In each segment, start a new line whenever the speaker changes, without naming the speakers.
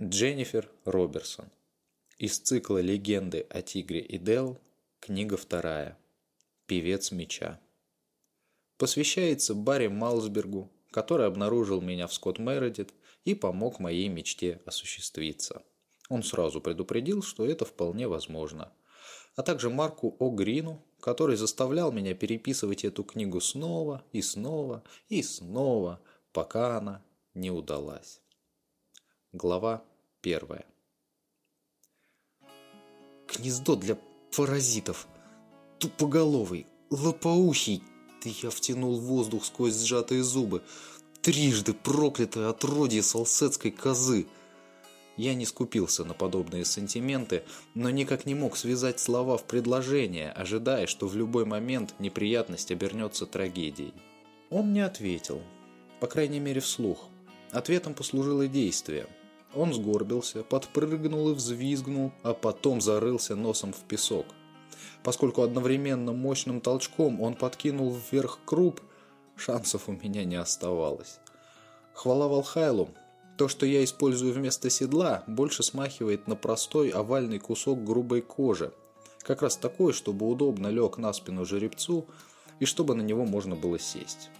Дженнифер Роберсон. Из цикла «Легенды о тигре и Дел», книга вторая. Певец меча. Посвящается Барри Малсбергу, который обнаружил меня в Скотт Мередит и помог моей мечте осуществиться. Он сразу предупредил, что это вполне возможно. А также Марку О. Грину, который заставлял меня переписывать эту книгу снова и снова и снова, пока она не удалась. Глава первая.
Гнездо для паразитов. Тупоголовый, лопоухий. Я втянул воздух сквозь сжатые зубы. Трижды проклятое отродье салсетской козы. Я не скупился на подобные сантименты, но никак не мог связать слова в предложение, ожидая, что в любой момент неприятность обернется трагедией. Он не ответил, по крайней мере вслух. Ответом послужило действие – он сгорбился, подпрыгнул и взвизгнул, а потом зарылся носом в песок. Поскольку одновременно мощным толчком он подкинул вверх круп, шансов у меня не оставалось. Хвала Валхайлу, то, что я использую вместо седла, больше смахивает на простой овальный кусок грубой кожи. Как раз такой, чтобы удобно лег на спину жеребцу и чтобы на него можно было сесть.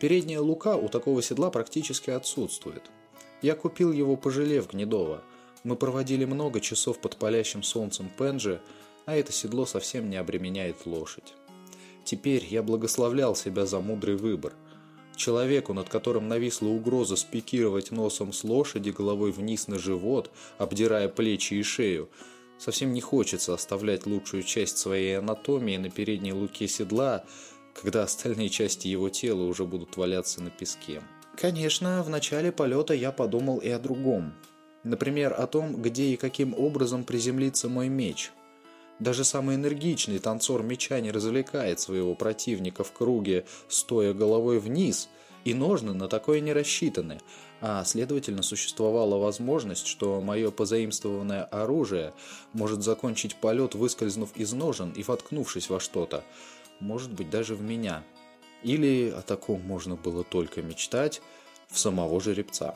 Передняя лука у такого седла практически отсутствует – я купил его, пожалев Гнедова. Мы проводили много часов под палящим солнцем Пенджи, а это седло совсем не обременяет лошадь. Теперь я благословлял себя за мудрый выбор. Человеку, над которым нависла угроза спикировать носом с лошади головой вниз на живот, обдирая плечи и шею, совсем не хочется оставлять лучшую часть своей анатомии на передней луке седла, когда остальные части его тела уже будут валяться на песке. Конечно, в начале полета я подумал и о другом. Например, о том, где и каким образом приземлится мой меч. Даже самый энергичный танцор меча не развлекает своего противника в круге, стоя головой вниз, и ножны на такое не рассчитаны, а следовательно существовала возможность, что мое позаимствованное оружие может закончить полет, выскользнув из ножен и воткнувшись во что-то, может быть даже в меня – или о таком можно было только мечтать в самого жеребца.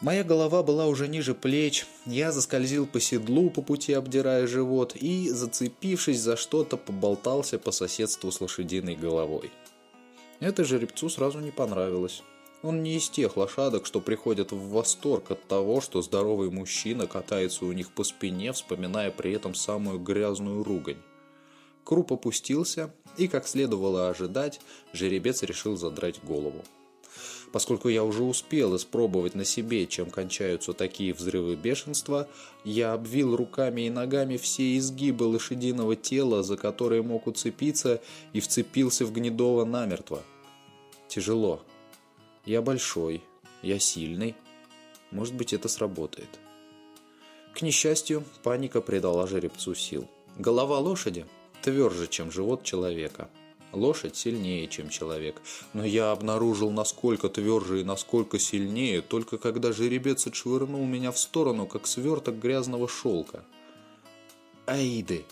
Моя голова была уже ниже плеч, я заскользил по седлу по пути обдирая живот и, зацепившись за что-то, поболтался по соседству с лошадиной головой. Это жеребцу сразу не понравилось. Он не из тех лошадок, что приходят в восторг от того, что здоровый мужчина катается у них по спине, вспоминая при этом самую грязную ругань. Круп опустился, и, как следовало ожидать, жеребец решил задрать голову. Поскольку я уже успел испробовать на себе, чем кончаются такие взрывы бешенства, я обвил руками и ногами все изгибы лошадиного тела, за которые мог уцепиться, и вцепился в Гнедова намертво. Тяжело. Я большой, я сильный. Может быть, это сработает. К несчастью, паника придала жеребцу сил. Голова лошади тверже, чем живот человека. Лошадь сильнее, чем человек. Но я обнаружил, насколько тверже и насколько сильнее, только когда жеребец отшвырнул меня в сторону, как сверток грязного шелка. Аиды!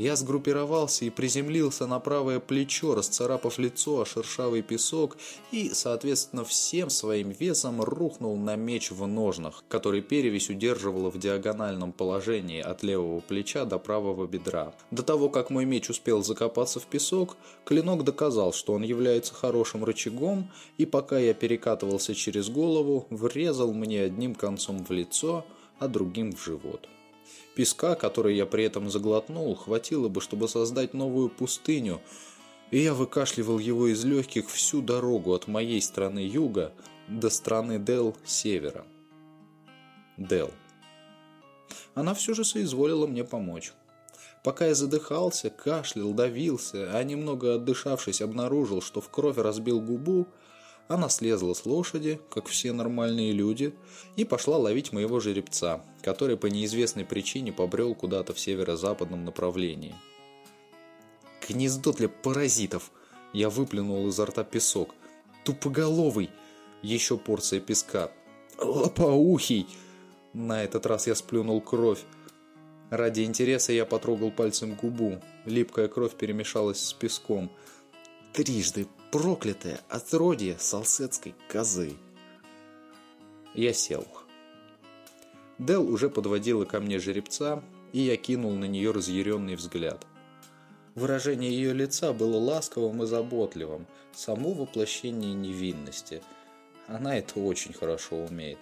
Я сгруппировался и приземлился на правое плечо, расцарапав лицо о шершавый песок и, соответственно, всем своим весом рухнул на меч в ножнах, который перевесь удерживала в диагональном положении от левого плеча до правого бедра. До того, как мой меч успел закопаться в песок, клинок доказал, что он является хорошим рычагом, и пока я перекатывался через голову, врезал мне одним концом в лицо, а другим в живот. Песка, который я при этом заглотнул, хватило бы, чтобы создать новую пустыню, и я выкашливал его из легких всю дорогу от моей страны юга до страны Дел севера. Дел. Она все же соизволила мне помочь. Пока я задыхался, кашлял, давился, а немного отдышавшись обнаружил, что в кровь разбил губу, она слезла с лошади, как все нормальные люди, и пошла ловить моего жеребца, который по неизвестной причине побрел куда-то в северо-западном направлении. «Гнездо для паразитов!» Я выплюнул изо рта песок. «Тупоголовый!» Еще порция песка. «Лопоухий!» На этот раз я сплюнул кровь. Ради интереса я потрогал пальцем губу. Липкая кровь перемешалась с песком. Трижды проклятое отродье салсетской козы. Я сел.
Дел уже подводила ко мне жеребца, и я кинул на нее разъяренный взгляд. Выражение ее лица было ласковым и заботливым, само воплощение невинности. Она это очень хорошо умеет.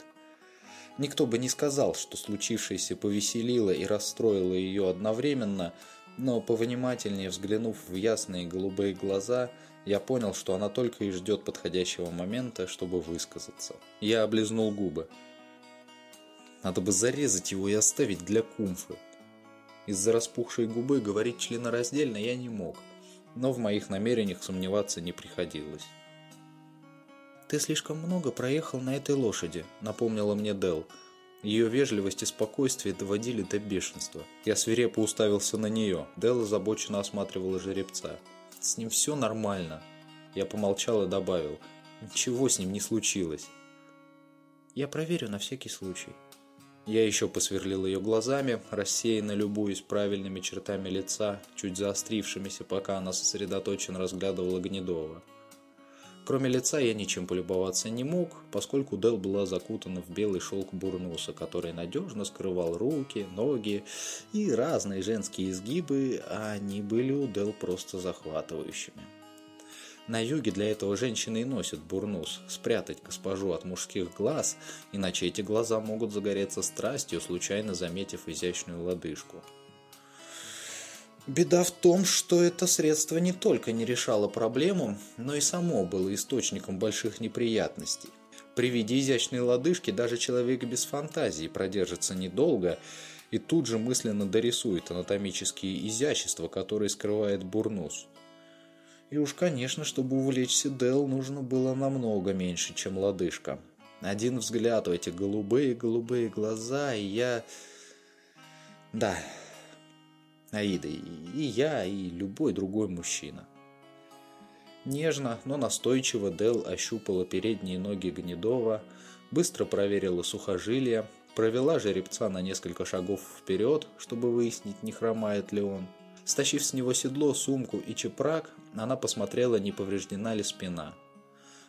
Никто бы не сказал, что случившееся повеселило и расстроило ее одновременно, но повнимательнее взглянув в ясные голубые глаза, я понял, что она только и ждет подходящего момента, чтобы высказаться. Я облизнул губы. Надо бы зарезать его и оставить для кумфы. Из-за распухшей губы говорить членораздельно я не мог, но в моих намерениях сомневаться не приходилось. «Ты слишком много проехал на этой лошади», — напомнила мне Дел. Ее вежливость и спокойствие доводили до бешенства. Я свирепо уставился на нее. Дел озабоченно осматривала жеребца. «С ним все нормально». Я помолчал и добавил. «Ничего с ним не случилось». «Я проверю на всякий случай». Я еще посверлил ее глазами, рассеянно любуясь правильными чертами лица, чуть заострившимися, пока она сосредоточенно разглядывала Гнедова. Кроме лица я ничем полюбоваться не мог, поскольку Дел была закутана в белый шелк бурнуса, который надежно скрывал руки, ноги и разные женские изгибы, а они были у Дел просто захватывающими. На юге для этого женщины и носят бурнус, спрятать госпожу от мужских глаз, иначе эти глаза могут загореться страстью, случайно заметив изящную лодыжку. Беда в том, что это средство не только не решало проблему, но и само было источником больших неприятностей. При виде изящной лодыжки даже человек без фантазии продержится недолго и тут же мысленно дорисует анатомические изящества, которые скрывает бурнус – и уж, конечно, чтобы увлечься Дел, нужно было намного меньше, чем лодыжка. Один взгляд в эти голубые-голубые глаза, и я... Да, Аида, и я, и любой другой мужчина. Нежно, но настойчиво Дел ощупала передние ноги Гнедова, быстро проверила сухожилия, провела жеребца на несколько шагов вперед, чтобы выяснить, не хромает ли он – Стащив с него седло, сумку и чепрак, она посмотрела, не повреждена ли спина.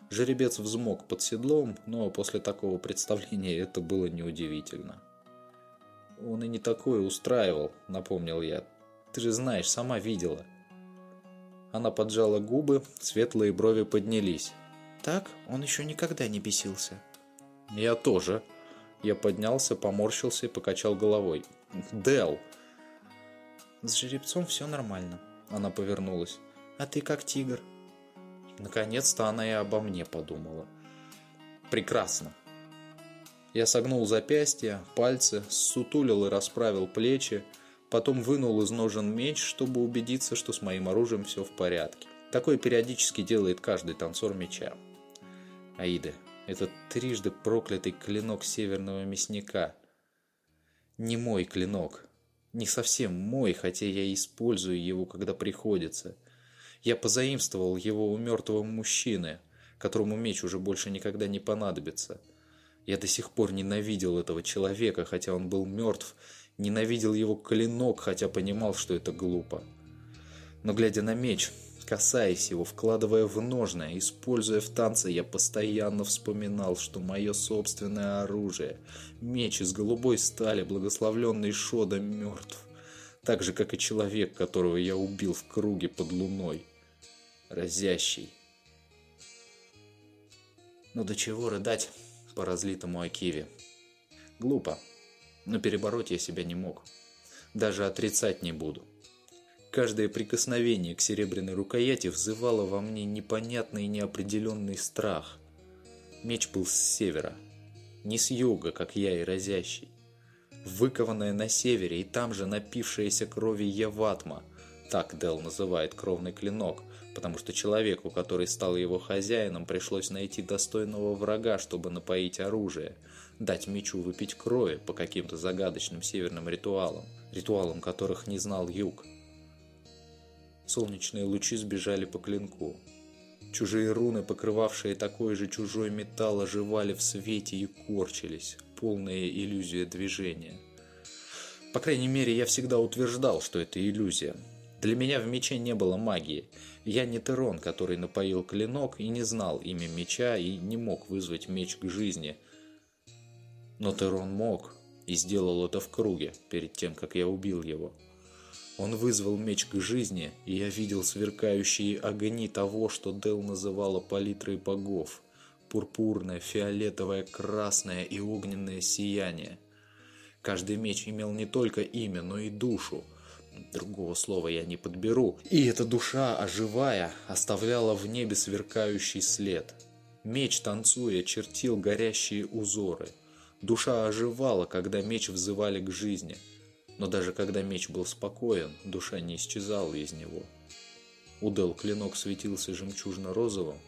Жеребец взмок под седлом, но после такого представления это было неудивительно. «Он и не такое устраивал», — напомнил я. «Ты же знаешь, сама видела». Она поджала губы, светлые брови поднялись. «Так он еще никогда не бесился». «Я тоже». Я поднялся, поморщился и покачал головой. «Дел!» С жеребцом все нормально. Она повернулась. А ты как тигр? Наконец-то она и обо мне подумала. Прекрасно. Я согнул запястья, пальцы, сутулил и расправил плечи, потом вынул из ножен меч, чтобы убедиться, что с моим оружием все в порядке. Такое периодически делает каждый танцор меча. Аида, это трижды проклятый клинок северного мясника. Не мой клинок, не совсем мой, хотя я использую его, когда приходится. Я позаимствовал его у мертвого мужчины, которому меч уже больше никогда не понадобится. Я до сих пор ненавидел этого человека, хотя он был мертв, ненавидел его клинок, хотя понимал, что это глупо. Но глядя на меч, Касаясь его, вкладывая в ножное, используя в танце, я постоянно вспоминал, что мое собственное оружие, меч из голубой стали, благословленный Шода, мертв. Так же, как и человек, которого я убил в круге под луной. Разящий. Но до чего рыдать по разлитому Акиве? Глупо, но перебороть я себя не мог. Даже отрицать не буду. Каждое прикосновение к серебряной рукояти взывало во мне непонятный и неопределенный страх. Меч был с севера, не с юга, как я и разящий. Выкованная на севере и там же напившаяся крови Яватма, так Дел называет кровный клинок, потому что человеку, который стал его хозяином, пришлось найти достойного врага, чтобы напоить оружие, дать мечу выпить крови по каким-то загадочным северным ритуалам, ритуалам которых не знал юг. Солнечные лучи сбежали по клинку. Чужие руны, покрывавшие такой же чужой металл, оживали в свете и корчились, полная иллюзия движения. По крайней мере, я всегда утверждал, что это иллюзия. Для меня в мече не было магии. Я не Терон, который напоил клинок и не знал имя меча и не мог вызвать меч к жизни. Но Терон мог, и сделал это в круге, перед тем, как я убил его. Он вызвал меч к жизни, и я видел сверкающие огни того, что Дел называла палитрой богов. Пурпурное, фиолетовое, красное и огненное сияние. Каждый меч имел не только имя, но и душу. Другого слова я не подберу. И эта душа, оживая, оставляла в небе сверкающий след. Меч, танцуя, чертил горящие узоры. Душа оживала, когда меч взывали к жизни – но даже когда меч был спокоен, душа не исчезала из него. У Дел клинок светился жемчужно-розовым,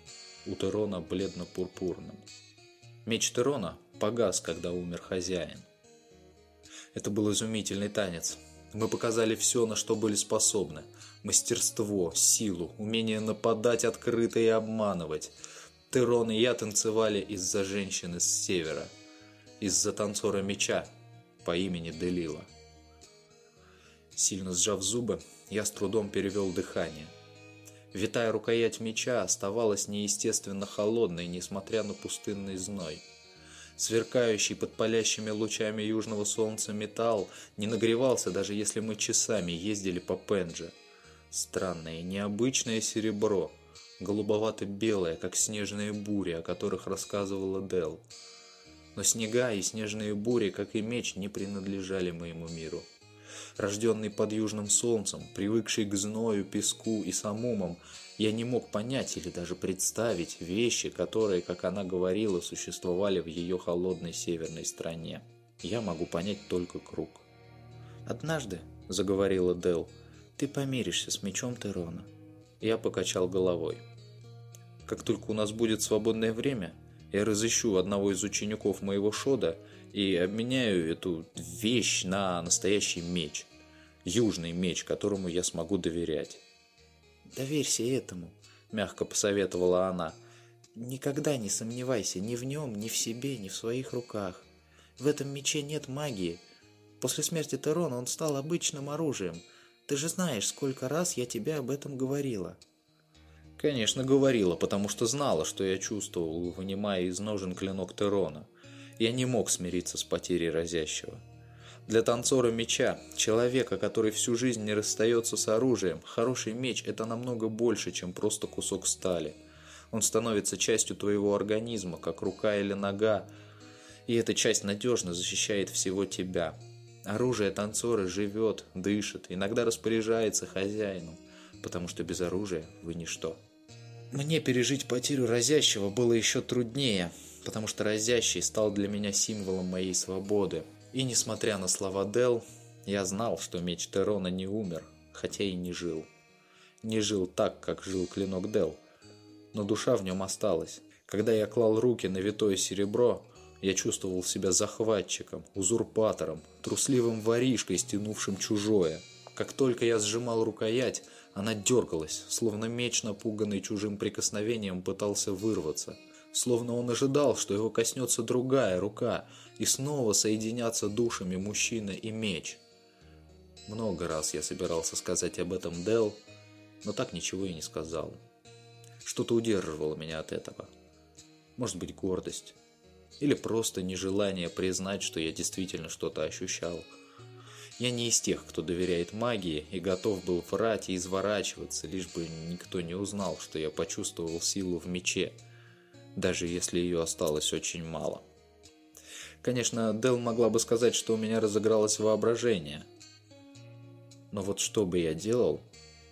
у Терона бледно-пурпурным. Меч Терона погас, когда умер хозяин. Это был изумительный танец. Мы показали все, на что были способны. Мастерство, силу, умение нападать открыто и обманывать. Терон и я танцевали из-за женщины с севера. Из-за танцора меча по имени Делила. Сильно сжав зубы, я с трудом перевел дыхание. Витая рукоять меча оставалась неестественно холодной, несмотря на пустынный зной. Сверкающий под палящими лучами южного солнца металл не нагревался, даже если мы часами ездили по Пенже. Странное, необычное серебро, голубовато-белое, как снежные бури, о которых рассказывала Дел. Но снега и снежные бури, как и меч, не принадлежали моему миру рожденный под южным солнцем, привыкший к зною, песку и самумам, я не мог понять или даже представить вещи, которые, как она говорила, существовали в ее холодной северной стране. Я могу понять только круг. «Однажды», — заговорила Дел, — «ты помиришься с мечом Терона». Я покачал головой. «Как только у нас будет свободное время, я разыщу одного из учеников моего Шода и обменяю эту вещь на настоящий меч. Южный меч, которому я смогу доверять. «Доверься этому», – мягко посоветовала она. «Никогда не сомневайся ни в нем, ни в себе, ни в своих руках. В этом мече нет магии. После смерти Терона он стал обычным оружием. Ты же знаешь, сколько раз я тебе об этом говорила». Конечно, говорила, потому что знала, что я чувствовал, вынимая из ножен клинок Терона. Я не мог смириться с потерей разящего. Для танцора меча, человека, который всю жизнь не расстается с оружием, хороший меч – это намного больше, чем просто кусок стали. Он становится частью твоего организма, как рука или нога, и эта часть надежно защищает всего тебя. Оружие танцора живет, дышит, иногда распоряжается хозяином, потому что без оружия вы ничто. Мне пережить потерю разящего было еще труднее, потому что разящий стал для меня символом моей свободы. И несмотря на слова Дел, я знал, что меч Терона не умер, хотя и не жил. Не жил так, как жил клинок Дел, но душа в нем осталась. Когда я клал руки на витое серебро, я чувствовал себя захватчиком, узурпатором, трусливым воришкой, стянувшим чужое. Как только я сжимал рукоять, она дергалась, словно меч, напуганный чужим прикосновением, пытался вырваться. Словно он ожидал, что его коснется другая рука, и снова соединятся душами мужчина и меч. Много раз я собирался сказать об этом Дел, но так ничего и не сказал. Что-то удерживало меня от этого. Может быть, гордость. Или просто нежелание признать, что я действительно что-то ощущал – я не из тех, кто доверяет магии и готов был врать и изворачиваться, лишь бы никто не узнал, что я почувствовал силу в мече, даже если ее осталось очень мало. Конечно, Дел могла бы сказать, что у меня разыгралось воображение. Но вот что бы я делал,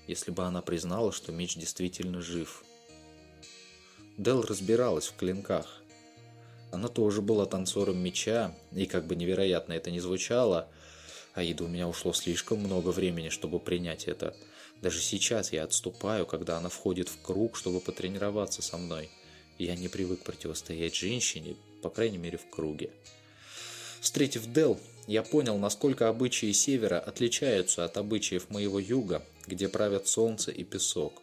если бы она признала, что меч действительно жив? Дел разбиралась в клинках. Она тоже была танцором меча, и как бы невероятно это ни звучало – Аида, у меня ушло слишком много времени, чтобы принять это. Даже сейчас я отступаю, когда она входит в круг, чтобы потренироваться со мной. Я не привык противостоять женщине, по крайней мере в круге. Встретив Дел, я понял, насколько обычаи севера отличаются от обычаев моего юга, где правят солнце и песок.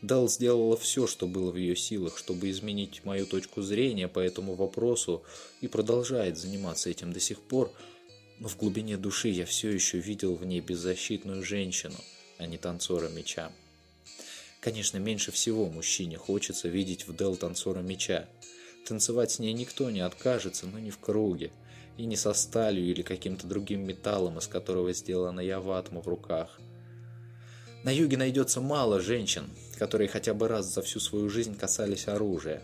Дел сделала все, что было в ее силах, чтобы изменить мою точку зрения по этому вопросу и продолжает заниматься этим до сих пор, но в глубине души я все еще видел в ней беззащитную женщину, а не танцора меча. Конечно, меньше всего мужчине хочется видеть в Дел танцора меча. Танцевать с ней никто не откажется, но не в круге. И не со сталью или каким-то другим металлом, из которого сделана яватма в руках. На юге найдется мало женщин, которые хотя бы раз за всю свою жизнь касались оружия.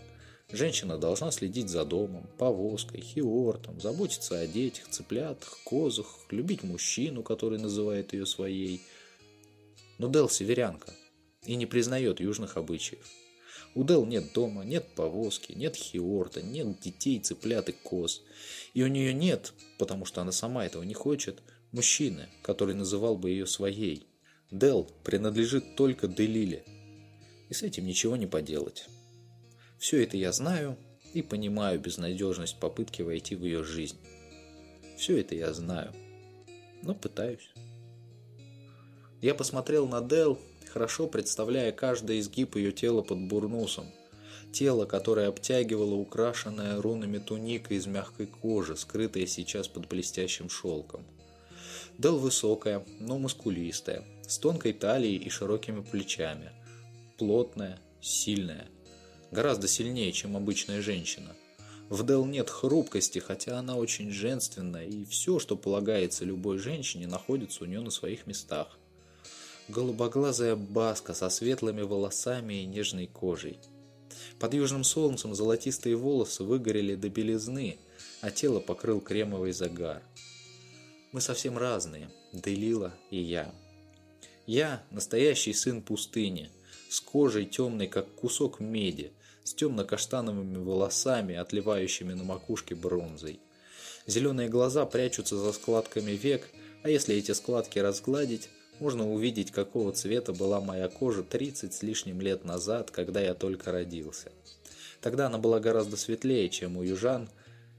Женщина должна следить за домом, повозкой, хиортом, заботиться о детях, цыплятах, козах, любить мужчину, который называет ее своей. Но Дел северянка и не признает южных обычаев. У Дел нет дома, нет повозки, нет хиорта, нет детей, цыплят и коз. И у нее нет, потому что она сама этого не хочет, мужчины, который называл бы ее своей. Дел принадлежит только Делиле. И с этим ничего не поделать. Все это я знаю и понимаю безнадежность попытки войти в ее жизнь. Все это я знаю, но пытаюсь. Я посмотрел на Дел, хорошо представляя каждый изгиб ее тела под бурнусом. Тело, которое обтягивало украшенная рунами туника из мягкой кожи, скрытая сейчас под блестящим шелком. Дел высокая, но мускулистая, с тонкой талией и широкими плечами. Плотная, сильная, гораздо сильнее, чем обычная женщина. В Дел нет хрупкости, хотя она очень женственная, и все, что полагается любой женщине, находится у нее на своих местах. Голубоглазая баска со светлыми волосами и нежной кожей. Под южным солнцем золотистые волосы выгорели до белизны, а тело покрыл кремовый загар. Мы совсем разные, Делила и я. Я – настоящий сын пустыни, с кожей темной, как кусок меди, с темно-каштановыми волосами, отливающими на макушке бронзой. Зеленые глаза прячутся за складками век, а если эти складки разгладить, можно увидеть, какого цвета была моя кожа 30 с лишним лет назад, когда я только родился. Тогда она была гораздо светлее, чем у южан,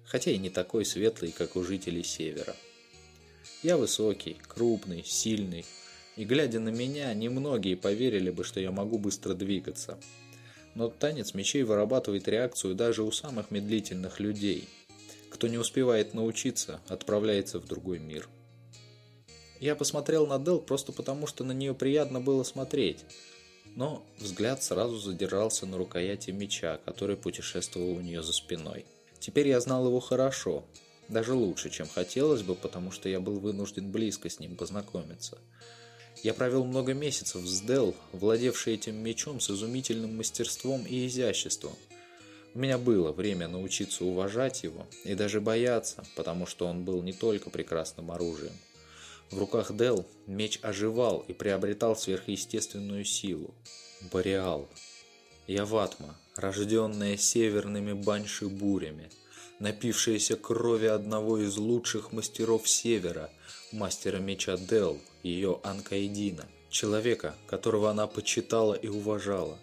хотя и не такой светлый, как у жителей севера. Я высокий, крупный, сильный, и глядя на меня, немногие поверили бы, что я могу быстро двигаться – но танец мечей вырабатывает реакцию даже у самых медлительных людей. Кто не успевает научиться, отправляется в другой мир. Я посмотрел на Дел просто потому, что на нее приятно было смотреть. Но взгляд сразу задержался на рукояти меча, который путешествовал у нее за спиной. Теперь я знал его хорошо, даже лучше, чем хотелось бы, потому что я был вынужден близко с ним познакомиться – я провел много месяцев с Дел, владевший этим мечом с изумительным мастерством и изяществом. У меня было время научиться уважать его и даже бояться, потому что он был не только прекрасным оружием. В руках Дел меч оживал и приобретал сверхъестественную силу. Бореал. Яватма, рожденная северными банши-бурями, напившаяся крови одного из лучших мастеров Севера, мастера меча Дел, ее Анкаидина, человека, которого она почитала и уважала,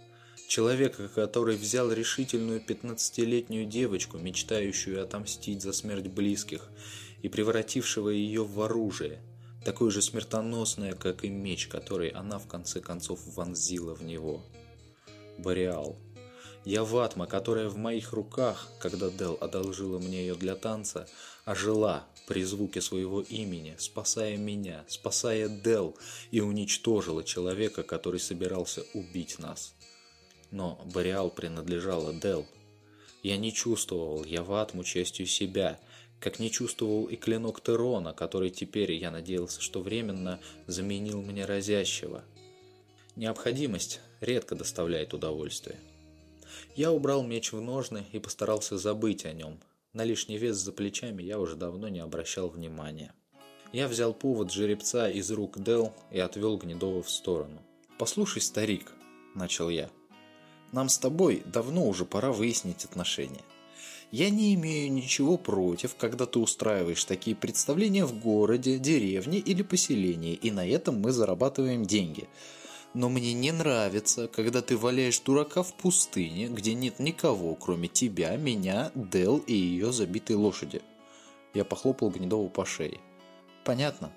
человека, который взял решительную пятнадцатилетнюю девочку, мечтающую отомстить за смерть близких, и превратившего ее в оружие, такое же смертоносное, как и меч, который она в конце концов вонзила в него. Бореал. Я ватма, которая в моих руках, когда Дел одолжила мне ее для танца, ожила, при звуке своего имени, спасая меня, спасая Дел и уничтожила человека, который собирался убить нас. Но Бореал принадлежала Дел. Я не чувствовал Яватму частью себя, как не чувствовал и клинок Терона, который теперь, я надеялся, что временно заменил мне разящего. Необходимость редко доставляет удовольствие. Я убрал меч в ножны и постарался забыть о нем – на лишний вес за плечами я уже давно не обращал внимания. Я взял повод жеребца из рук Дел и отвел Гнедова в сторону. «Послушай, старик», – начал я, – «нам с тобой давно уже пора выяснить отношения. Я не имею ничего против, когда ты устраиваешь такие представления в городе, деревне или поселении, и на этом мы зарабатываем деньги – но мне не нравится, когда ты валяешь дурака в пустыне, где нет никого, кроме тебя, меня, Дел и ее забитой лошади. Я похлопал Гнедову по шее. Понятно.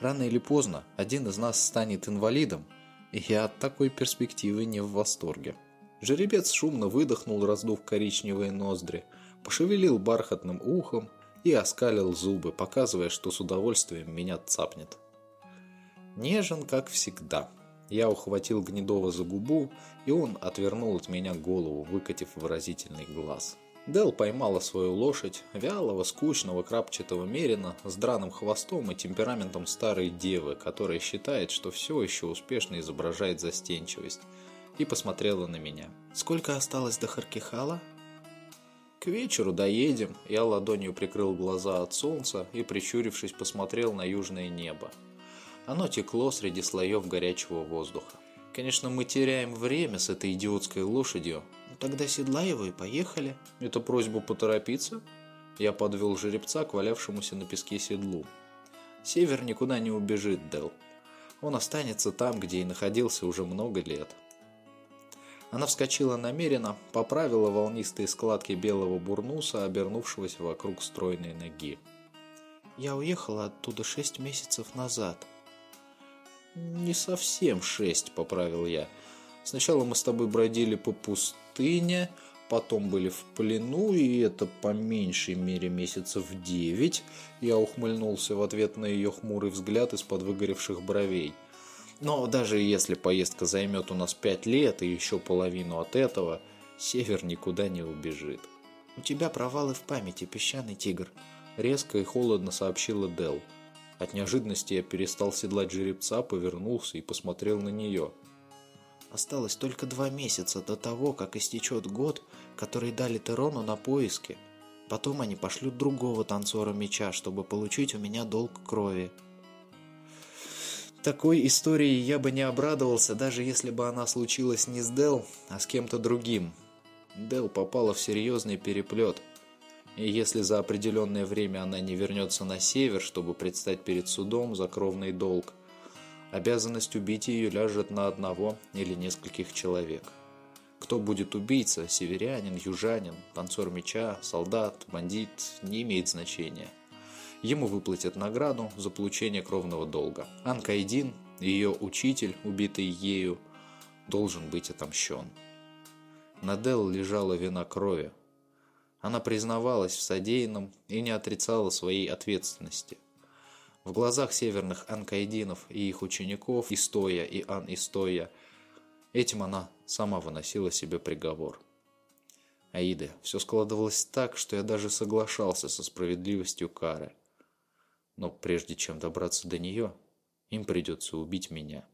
Рано или поздно один из нас станет инвалидом, и я от такой перспективы не в восторге. Жеребец шумно выдохнул, раздув коричневые ноздри, пошевелил бархатным ухом и оскалил зубы, показывая, что с удовольствием меня цапнет. Нежен, как всегда. Я ухватил Гнедова за губу, и он отвернул от меня голову, выкатив выразительный глаз. Дел поймала свою лошадь, вялого, скучного, крапчатого мерина, с драным хвостом и темпераментом старой девы, которая считает, что все еще успешно изображает застенчивость, и посмотрела на меня.
«Сколько осталось до Харкихала?»
«К вечеру доедем». Я ладонью прикрыл глаза от солнца и, прищурившись, посмотрел на южное небо. Оно текло среди слоев горячего воздуха. Конечно, мы теряем время с этой идиотской лошадью,
Тогда седла его и поехали.
Это просьба поторопиться? Я подвел жеребца к валявшемуся на песке седлу. Север никуда не убежит, Дел. Он останется там, где и находился уже много лет. Она вскочила намеренно, поправила волнистые складки белого бурнуса, обернувшегося вокруг стройной ноги.
«Я уехала оттуда шесть месяцев назад».
«Не совсем шесть», — поправил я. «Сначала мы с тобой бродили по пустыне, потом были в плену, и это по меньшей мере месяцев девять. Я ухмыльнулся в ответ на ее хмурый взгляд из-под выгоревших бровей. Но даже если поездка займет у нас пять лет и еще половину от этого, север никуда не убежит.
«У тебя провалы в памяти, песчаный тигр», —
резко и холодно сообщила Дел. От неожиданности я перестал седлать жеребца, повернулся и посмотрел на нее —
Осталось только два месяца до того, как истечет год, который дали Терону на поиски. Потом они пошлют другого танцора меча, чтобы получить у меня долг крови.
Такой истории я бы не обрадовался, даже если бы она случилась не с Дел, а с кем-то другим. Дел попала в серьезный переплет. И если за определенное время она не вернется на север, чтобы предстать перед судом за кровный долг, Обязанность убить ее ляжет на одного или нескольких человек. Кто будет убийца, северянин, южанин, танцор меча, солдат, бандит, не имеет значения. Ему выплатят награду за получение кровного долга. Анкайдин, ее учитель, убитый ею, должен быть отомщен. На Дел лежала вина крови. Она признавалась в содеянном и не отрицала своей ответственности – в глазах северных анкайдинов и их учеников Истоя и Ан-Истоя этим она сама выносила себе приговор. Аида, все складывалось так, что я даже соглашался со справедливостью кары. Но прежде чем добраться до нее, им придется убить меня.